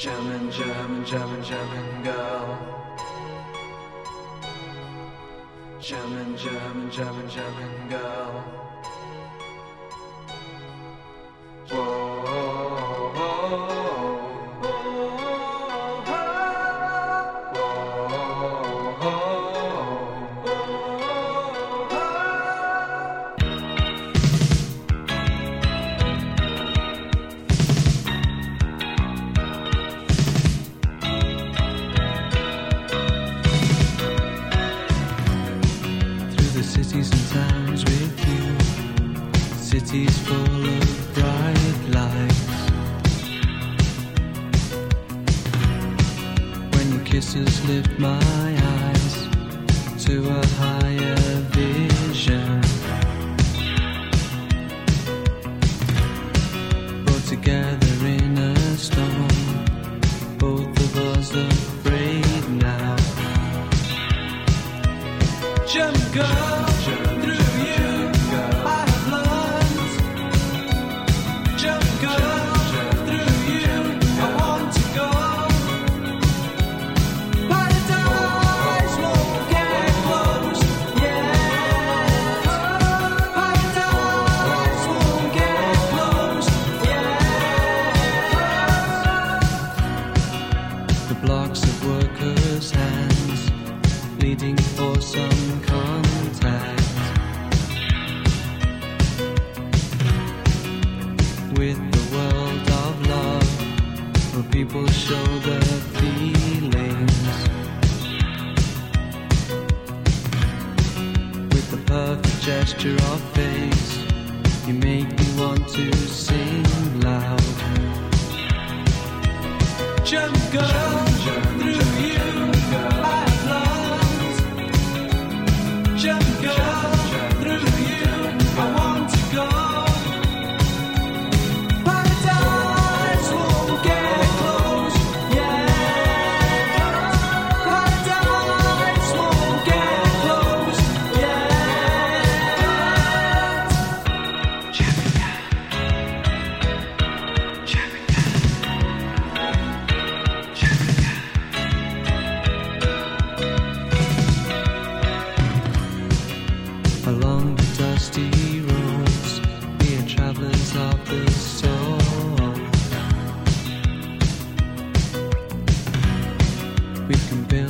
German, German, German, German girl. German, German, German, German girl. Cities and towns with you. Cities full of bright lights. When your kisses lift my eyes to a higher vision. Brought together in a storm, both of us blocks of workers' hands pleading for some in the world of love where people show their feelings. With the perfect gesture of face you make me want to sing loud. Jump girl through you I've jump girl We can build.